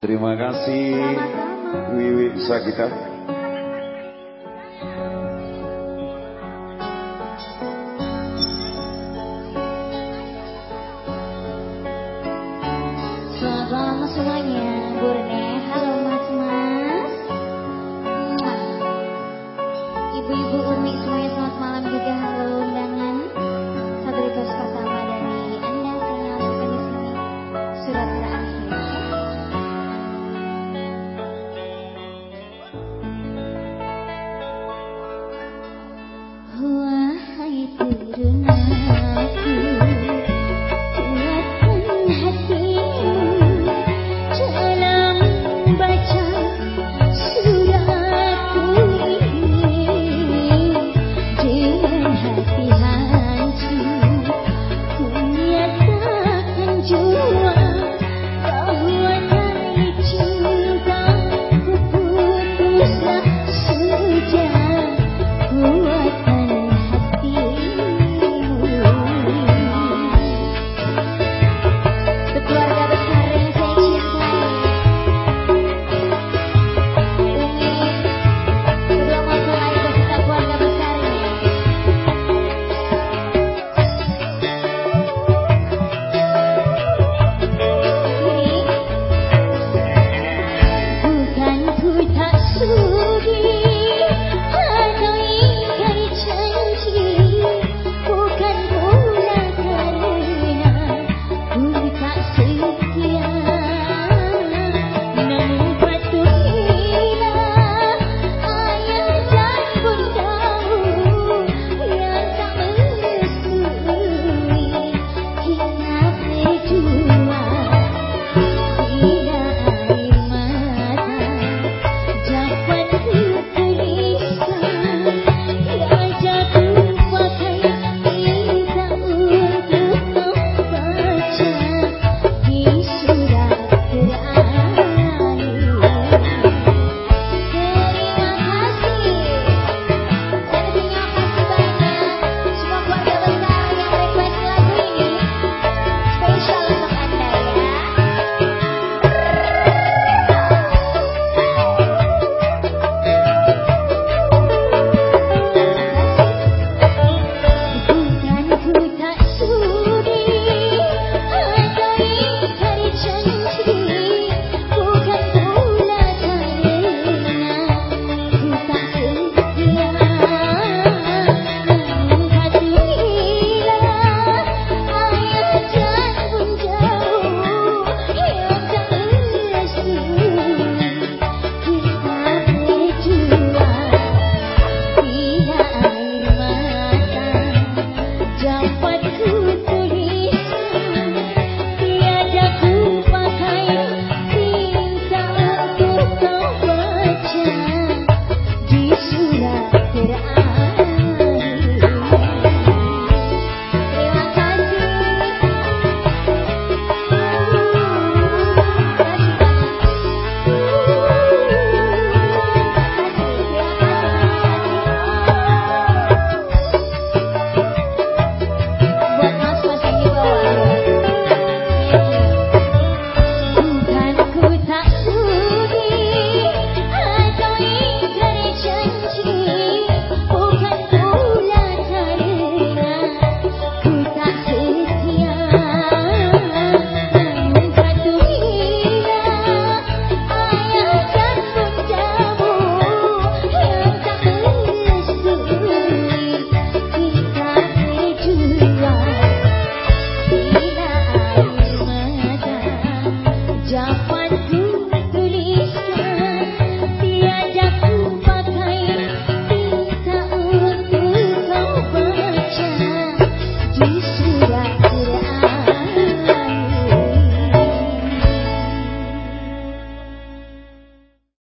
Terima kasih Wiwi Sagita. Selamat malam semuanya, Borneo.